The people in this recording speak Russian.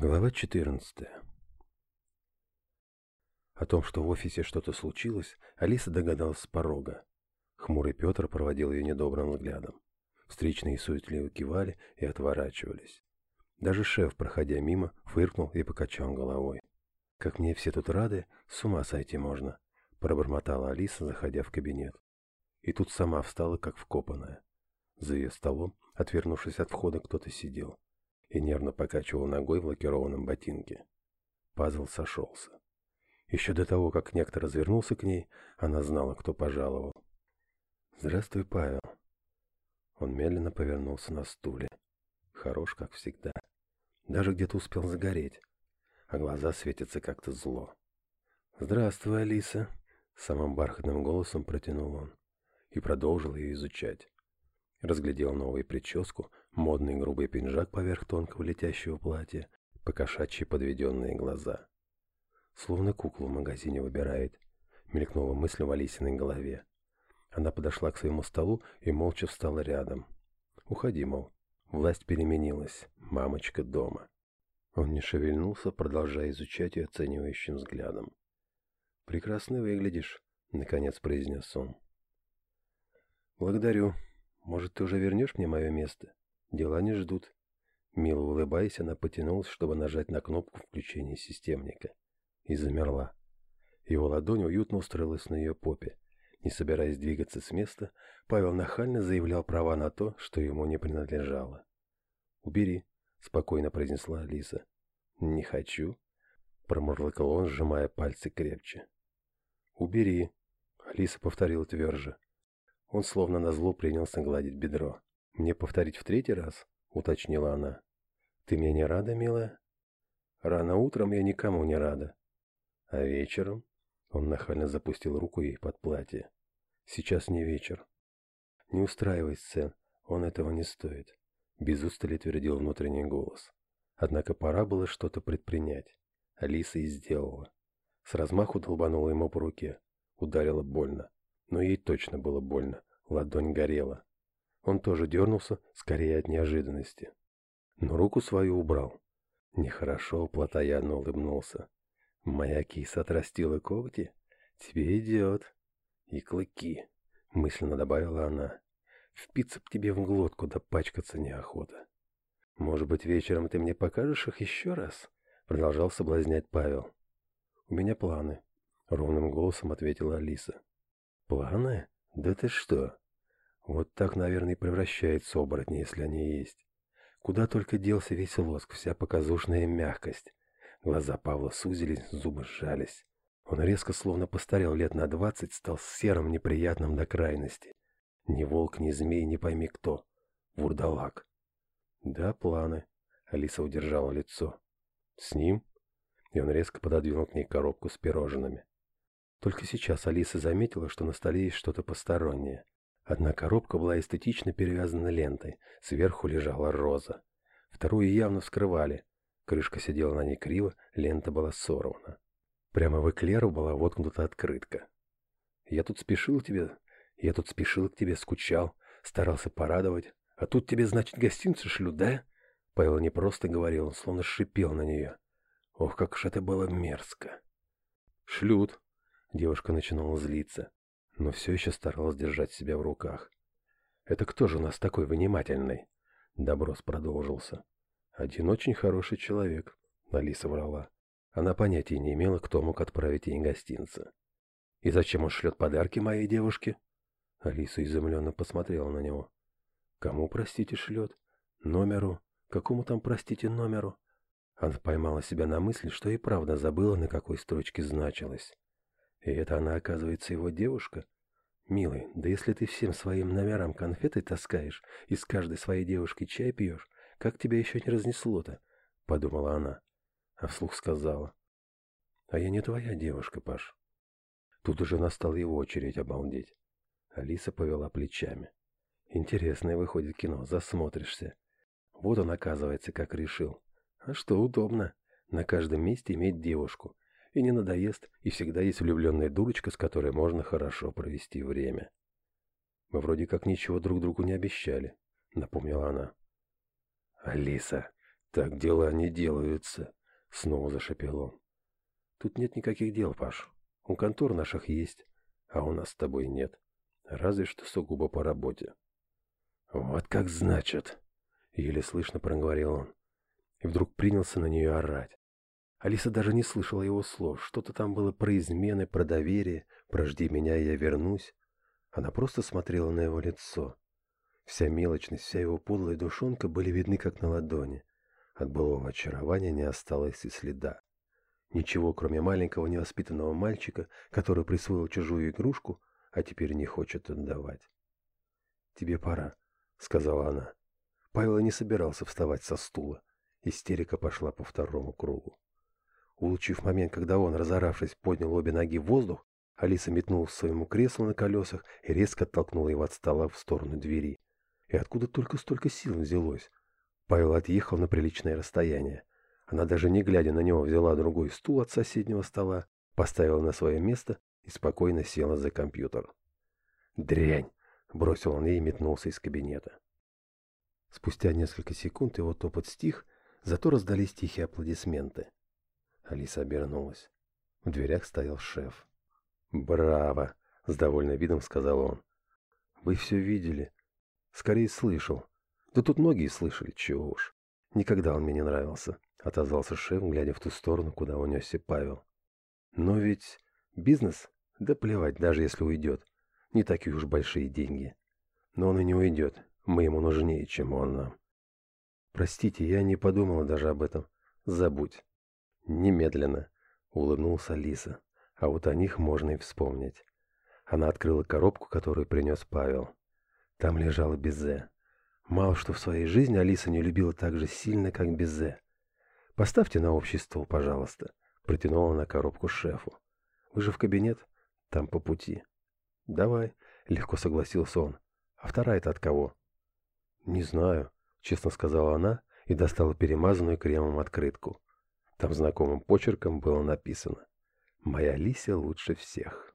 Глава 14 О том, что в офисе что-то случилось, Алиса догадалась с порога. Хмурый Петр проводил ее недобрым взглядом. Встречные суетливо кивали и отворачивались. Даже шеф, проходя мимо, фыркнул и покачал головой. «Как мне все тут рады, с ума сойти можно», – пробормотала Алиса, заходя в кабинет. И тут сама встала, как вкопанная. За ее столом, отвернувшись от входа, кто-то сидел и нервно покачивал ногой в лакированном ботинке. Пазл сошелся. Еще до того, как некто развернулся к ней, она знала, кто пожаловал. «Здравствуй, Павел». Он медленно повернулся на стуле. Хорош, как всегда. Даже где-то успел загореть, а глаза светятся как-то зло. «Здравствуй, Алиса», — самым бархатным голосом протянул он и продолжил ее изучать разглядел новую прическу, модный грубый пинжак поверх тонкого летящего платья, покошачьи подведенные глаза. Словно куклу в магазине выбирает, мелькнула мысль в Алисиной голове. Она подошла к своему столу и молча встала рядом. «Уходи, мол». Власть переменилась. Мамочка дома. Он не шевельнулся, продолжая изучать ее оценивающим взглядом. «Прекрасно выглядишь», — наконец произнес он. «Благодарю», может, ты уже вернешь мне мое место? Дела не ждут». Мило улыбаясь, она потянулась, чтобы нажать на кнопку включения системника. И замерла. Его ладонь уютно устроилась на ее попе. Не собираясь двигаться с места, Павел нахально заявлял права на то, что ему не принадлежало. «Убери», — спокойно произнесла Алиса. «Не хочу», — промурлыкал он, сжимая пальцы крепче. «Убери», — Алиса повторила тверже. Он словно на зло принялся гладить бедро. «Мне повторить в третий раз?» — уточнила она. «Ты мне не рада, милая?» «Рано утром я никому не рада». «А вечером?» Он нахально запустил руку ей под платье. «Сейчас не вечер». «Не устраивай сцен, он этого не стоит», — без устали твердил внутренний голос. Однако пора было что-то предпринять. Алиса и сделала. С размаху долбанула ему по руке. Ударила больно но ей точно было больно, ладонь горела. Он тоже дернулся, скорее от неожиданности. Но руку свою убрал. Нехорошо, плотоядно улыбнулся. «Моя киса отрастила когти? Тебе идет!» «И клыки!» — мысленно добавила она. «Впиться б тебе в глотку, да пачкаться неохота!» «Может быть, вечером ты мне покажешь их еще раз?» — продолжал соблазнять Павел. «У меня планы», — ровным голосом ответила Алиса. Планы? Да ты что? Вот так, наверное, и превращает оборотни, если они есть. Куда только делся весь лоск, вся показушная мягкость. Глаза Павла сузились, зубы сжались. Он резко, словно постарел лет на двадцать, стал серым, неприятным до крайности. Ни волк, ни змей, не пойми кто. Вурдалак. Да, планы. Алиса удержала лицо. С ним? И он резко пододвинул к ней коробку с пирожными. Только сейчас Алиса заметила, что на столе есть что-то постороннее. Одна коробка была эстетично перевязана лентой, сверху лежала роза. Вторую явно вскрывали. Крышка сидела на ней криво, лента была сорвана. Прямо в эклеру была воткнута открытка. «Я тут спешил к тебе, я тут спешил к тебе, скучал, старался порадовать. А тут тебе, значит, гостинцы шлю, да?» Павел не просто говорил, он словно шипел на нее. Ох, как же это было мерзко. «Шлют», Девушка начинала злиться, но все еще старалась держать себя в руках. «Это кто же у нас такой внимательный?» Доброс продолжился. «Один очень хороший человек», — Алиса врала. Она понятия не имела, кто мог отправить ей гостинца. «И зачем он шлет подарки моей девушке?» Алиса изумленно посмотрела на него. «Кому, простите, шлет? Номеру? Какому там, простите, номеру?» Она поймала себя на мысли, что и правда забыла, на какой строчке значилось. И это она, оказывается, его девушка. Милый, да если ты всем своим номерам конфеты таскаешь и с каждой своей девушкой чай пьешь, как тебя еще не разнесло-то? Подумала она, а вслух сказала. А я не твоя девушка, Паш. Тут уже настала его очередь обалдеть. Алиса повела плечами. Интересное выходит кино, засмотришься. Вот он, оказывается, как решил. А что удобно, на каждом месте иметь девушку и не надоест, и всегда есть влюбленная дурочка, с которой можно хорошо провести время. Мы вроде как ничего друг другу не обещали, напомнила она. Алиса, так дела не делаются, снова зашипел он. Тут нет никаких дел, Паш. У контор наших есть, а у нас с тобой нет. Разве что сугубо по работе. Вот как значит, еле слышно проговорил он. И вдруг принялся на нее орать. Алиса даже не слышала его слов, что-то там было про измены, про доверие, «Прожди меня, я вернусь». Она просто смотрела на его лицо. Вся мелочность, вся его подлая душонка были видны как на ладони. От былого очарования не осталось и следа. Ничего, кроме маленького невоспитанного мальчика, который присвоил чужую игрушку, а теперь не хочет отдавать. «Тебе пора», — сказала она. Павел не собирался вставать со стула. Истерика пошла по второму кругу. Улучив момент, когда он, разоравшись, поднял обе ноги в воздух, Алиса метнулась к своему креслу на колесах и резко оттолкнула его от стола в сторону двери. И откуда только столько сил взялось? Павел отъехал на приличное расстояние. Она даже не глядя на него взяла другой стул от соседнего стола, поставила на свое место и спокойно села за компьютер. «Дрянь!» – бросил он ей и метнулся из кабинета. Спустя несколько секунд его топот стих, зато раздались тихие аплодисменты – Алиса обернулась. В дверях стоял шеф. «Браво!» — с довольным видом сказал он. «Вы все видели?» «Скорее слышал. Да тут многие слышали, чего уж. Никогда он мне не нравился», — отозвался шеф, глядя в ту сторону, куда унесся Павел. «Но ведь бизнес? Да плевать, даже если уйдет. Не такие уж большие деньги. Но он и не уйдет. Мы ему нужнее, чем он нам». «Простите, я не подумала даже об этом. Забудь» немедленно», — улыбнулся Лиса, а вот о них можно и вспомнить. Она открыла коробку, которую принес Павел. Там лежала безе. Мало что в своей жизни Алиса не любила так же сильно, как безе. «Поставьте на общий стол, пожалуйста», — протянула она коробку шефу. «Вы же в кабинет? Там по пути». «Давай», — легко согласился он. «А вторая это от кого?» «Не знаю», — честно сказала она и достала перемазанную кремом открытку. Там знакомым почерком было написано «Моя Лися лучше всех».